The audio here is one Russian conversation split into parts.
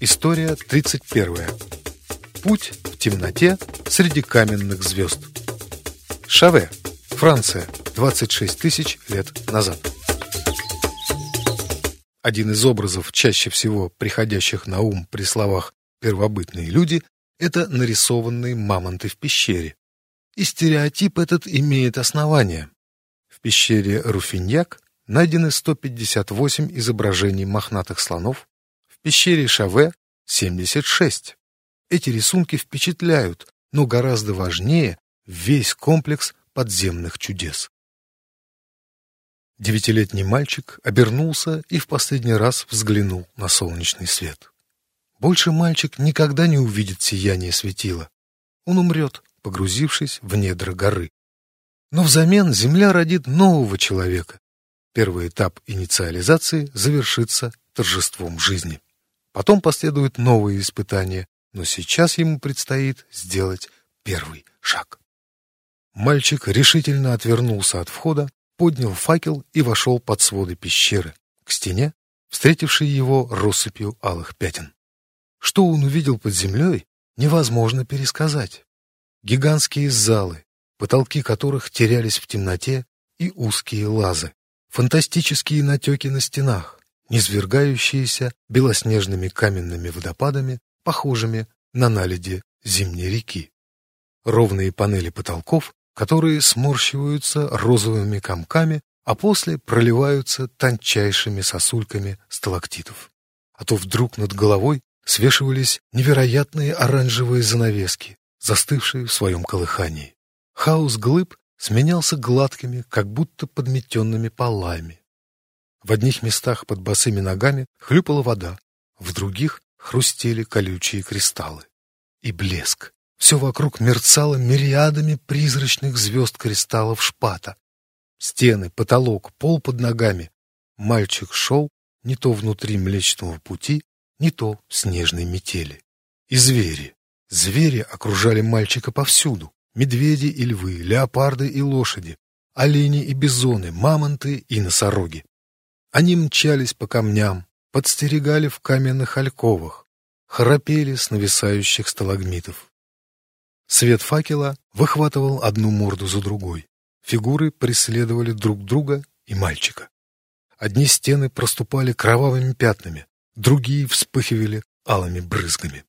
История 31. Путь в темноте среди каменных звезд. Шаве, Франция, 26 тысяч лет назад. Один из образов, чаще всего приходящих на ум при словах «первобытные люди», это нарисованные мамонты в пещере. И стереотип этот имеет основание. В пещере Руфиньяк найдены 158 изображений мохнатых слонов, пещере Шаве 76. Эти рисунки впечатляют, но гораздо важнее весь комплекс подземных чудес. Девятилетний мальчик обернулся и в последний раз взглянул на солнечный свет. Больше мальчик никогда не увидит сияние светила. Он умрет, погрузившись в недра горы. Но взамен Земля родит нового человека. Первый этап инициализации завершится торжеством жизни. Потом последуют новые испытания, но сейчас ему предстоит сделать первый шаг. Мальчик решительно отвернулся от входа, поднял факел и вошел под своды пещеры, к стене, встретившей его россыпью алых пятен. Что он увидел под землей, невозможно пересказать. Гигантские залы, потолки которых терялись в темноте, и узкие лазы, фантастические натеки на стенах, низвергающиеся белоснежными каменными водопадами, похожими на наледи зимней реки. Ровные панели потолков, которые сморщиваются розовыми комками, а после проливаются тончайшими сосульками сталактитов. А то вдруг над головой свешивались невероятные оранжевые занавески, застывшие в своем колыхании. Хаос глыб сменялся гладкими, как будто подметенными полами. В одних местах под босыми ногами хлюпала вода, в других хрустели колючие кристаллы. И блеск. Все вокруг мерцало мириадами призрачных звезд кристаллов шпата. Стены, потолок, пол под ногами. Мальчик шел не то внутри Млечного Пути, не то снежной метели. И звери. Звери окружали мальчика повсюду. Медведи и львы, леопарды и лошади, олени и бизоны, мамонты и носороги. Они мчались по камням, подстерегали в каменных альковах, храпели с нависающих сталагмитов. Свет факела выхватывал одну морду за другой. Фигуры преследовали друг друга и мальчика. Одни стены проступали кровавыми пятнами, другие вспыхивали алыми брызгами.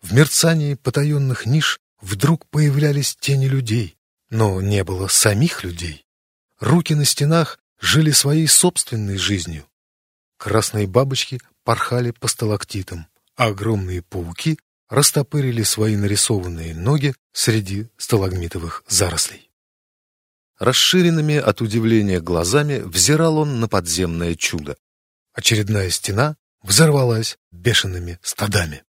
В мерцании потаенных ниш вдруг появлялись тени людей, но не было самих людей. Руки на стенах жили своей собственной жизнью. Красные бабочки порхали по сталактитам, а огромные пауки растопырили свои нарисованные ноги среди сталагмитовых зарослей. Расширенными от удивления глазами взирал он на подземное чудо. Очередная стена взорвалась бешеными стадами.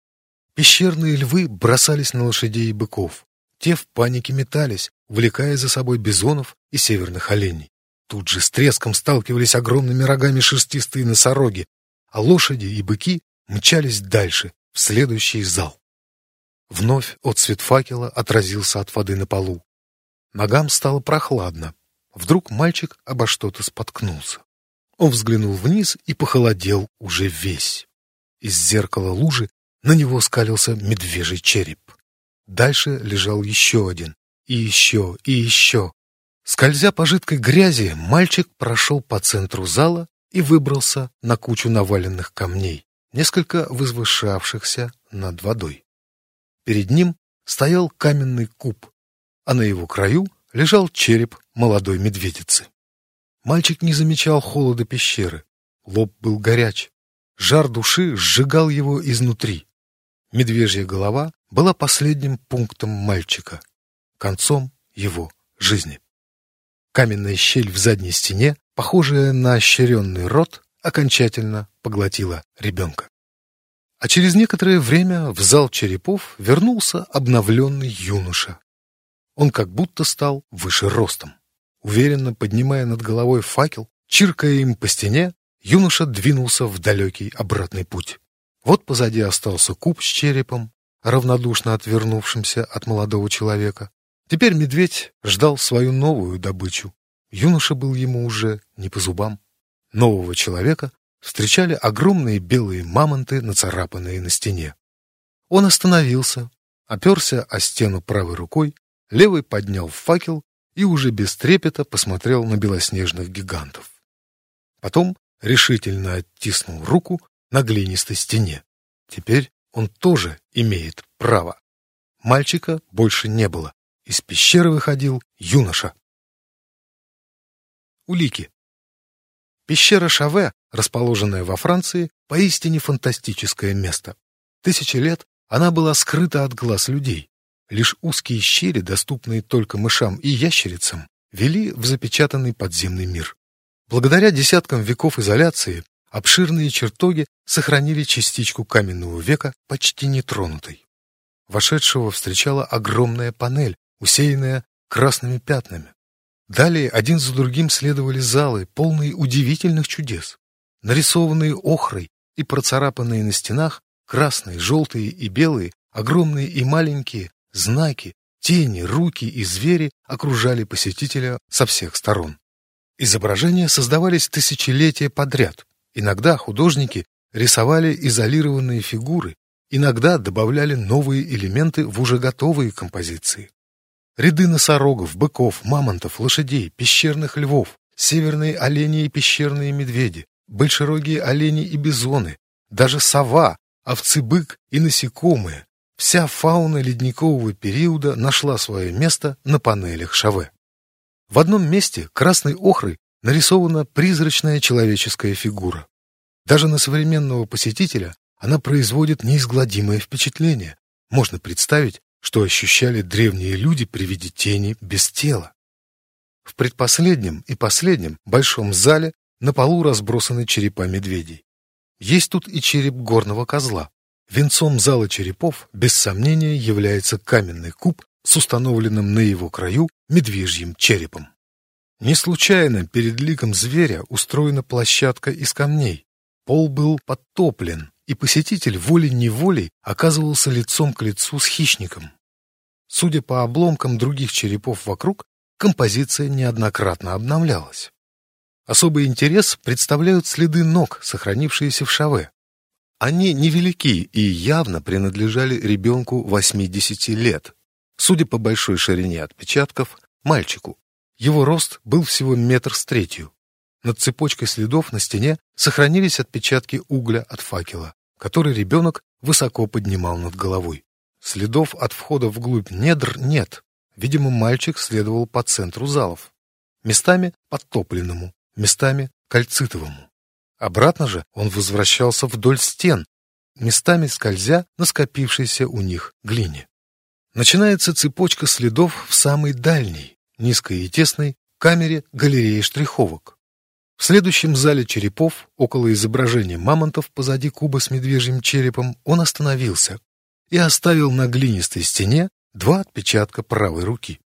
Пещерные львы бросались на лошадей и быков. Те в панике метались, увлекая за собой бизонов и северных оленей. Тут же с треском сталкивались огромными рогами шерстистые носороги, а лошади и быки мчались дальше, в следующий зал. Вновь отцвет факела отразился от воды на полу. Ногам стало прохладно. Вдруг мальчик обо что-то споткнулся. Он взглянул вниз и похолодел уже весь. Из зеркала лужи на него скалился медвежий череп. Дальше лежал еще один, и еще, и еще. Скользя по жидкой грязи, мальчик прошел по центру зала и выбрался на кучу наваленных камней, несколько возвышавшихся над водой. Перед ним стоял каменный куб, а на его краю лежал череп молодой медведицы. Мальчик не замечал холода пещеры. Лоб был горяч. Жар души сжигал его изнутри. Медвежья голова была последним пунктом мальчика, концом его жизни. Каменная щель в задней стене, похожая на ощеренный рот, окончательно поглотила ребенка. А через некоторое время в зал черепов вернулся обновленный юноша. Он как будто стал выше ростом. Уверенно поднимая над головой факел, чиркая им по стене, юноша двинулся в далекий обратный путь. Вот позади остался куб с черепом, равнодушно отвернувшимся от молодого человека. Теперь медведь ждал свою новую добычу. Юноша был ему уже не по зубам. Нового человека встречали огромные белые мамонты, нацарапанные на стене. Он остановился, оперся о стену правой рукой, левой поднял факел и уже без трепета посмотрел на белоснежных гигантов. Потом решительно оттиснул руку на глинистой стене. Теперь он тоже имеет право. Мальчика больше не было. Из пещеры выходил юноша. Улики. Пещера Шаве, расположенная во Франции, поистине фантастическое место. Тысячи лет она была скрыта от глаз людей. Лишь узкие щели, доступные только мышам и ящерицам, вели в запечатанный подземный мир. Благодаря десяткам веков изоляции обширные чертоги сохранили частичку каменного века почти нетронутой. Вошедшего встречала огромная панель, усеянная красными пятнами. Далее один за другим следовали залы, полные удивительных чудес. Нарисованные охрой и процарапанные на стенах красные, желтые и белые, огромные и маленькие, знаки, тени, руки и звери окружали посетителя со всех сторон. Изображения создавались тысячелетия подряд. Иногда художники рисовали изолированные фигуры, иногда добавляли новые элементы в уже готовые композиции. Ряды носорогов, быков, мамонтов, лошадей, пещерных львов, северные олени и пещерные медведи, большерогие олени и бизоны, даже сова, овцы-бык и насекомые, Вся фауна ледникового периода нашла свое место на панелях Шаве. В одном месте красной охрой нарисована призрачная человеческая фигура. Даже на современного посетителя она производит неизгладимое впечатление. Можно представить, что ощущали древние люди при виде тени без тела. В предпоследнем и последнем большом зале на полу разбросаны черепа медведей. Есть тут и череп горного козла. Венцом зала черепов, без сомнения, является каменный куб с установленным на его краю медвежьим черепом. Не случайно перед ликом зверя устроена площадка из камней. Пол был подтоплен, и посетитель волей-неволей оказывался лицом к лицу с хищником. Судя по обломкам других черепов вокруг, композиция неоднократно обновлялась. Особый интерес представляют следы ног, сохранившиеся в шаве. Они невелики и явно принадлежали ребенку 80 лет. Судя по большой ширине отпечатков, мальчику. Его рост был всего метр с третью. Над цепочкой следов на стене сохранились отпечатки угля от факела, который ребенок высоко поднимал над головой. Следов от входа вглубь недр нет. Видимо, мальчик следовал по центру залов. Местами подтопленному, местами кальцитовому. Обратно же он возвращался вдоль стен, местами скользя на скопившейся у них глине. Начинается цепочка следов в самой дальней, низкой и тесной, камере галереи штриховок. В следующем зале черепов, около изображения мамонтов позади куба с медвежьим черепом, он остановился и оставил на глинистой стене два отпечатка правой руки.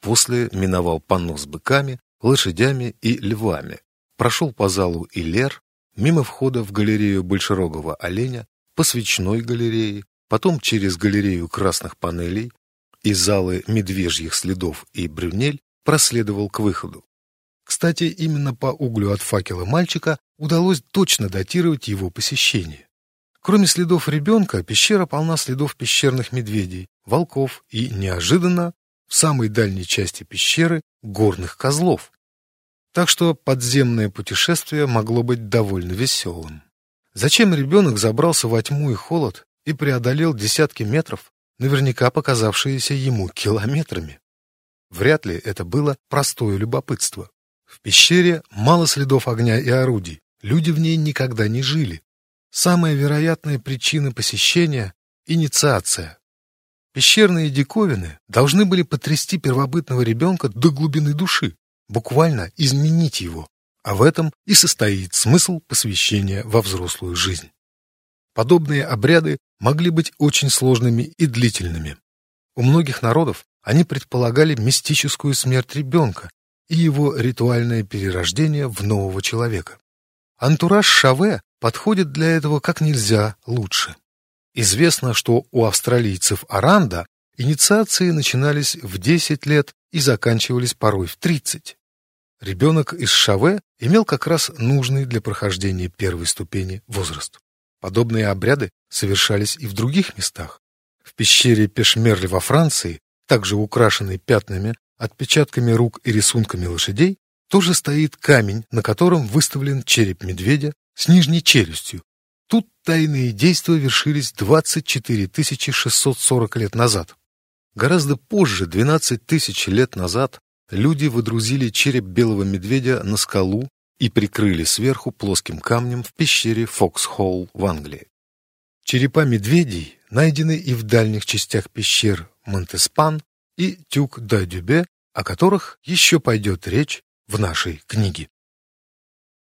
После миновал панно с быками, лошадями и львами, прошел по залу Илер, мимо входа в галерею большерогого оленя, по свечной галерее, потом через галерею красных панелей, из залы медвежьих следов и брюнель проследовал к выходу. Кстати, именно по углю от факела мальчика удалось точно датировать его посещение. Кроме следов ребенка, пещера полна следов пещерных медведей, волков и, неожиданно, в самой дальней части пещеры горных козлов. Так что подземное путешествие могло быть довольно веселым. Зачем ребенок забрался во тьму и холод и преодолел десятки метров, наверняка показавшиеся ему километрами? Вряд ли это было простое любопытство. В пещере мало следов огня и орудий, люди в ней никогда не жили. Самая вероятная причина посещения — инициация. Пещерные диковины должны были потрясти первобытного ребенка до глубины души буквально изменить его, а в этом и состоит смысл посвящения во взрослую жизнь. Подобные обряды могли быть очень сложными и длительными. У многих народов они предполагали мистическую смерть ребенка и его ритуальное перерождение в нового человека. Антураж Шаве подходит для этого как нельзя лучше. Известно, что у австралийцев Аранда инициации начинались в 10 лет и заканчивались порой в 30. Ребенок из Шаве имел как раз нужный для прохождения первой ступени возраст. Подобные обряды совершались и в других местах. В пещере Пешмерли во Франции, также украшенной пятнами, отпечатками рук и рисунками лошадей, тоже стоит камень, на котором выставлен череп медведя с нижней челюстью. Тут тайные действия вершились 24 640 лет назад. Гораздо позже, 12 тысяч лет назад, люди выдрузили череп белого медведя на скалу и прикрыли сверху плоским камнем в пещере Фоксхолл в Англии. Черепа медведей найдены и в дальних частях пещер Монтеспан и Тюк-да-Дюбе, о которых еще пойдет речь в нашей книге.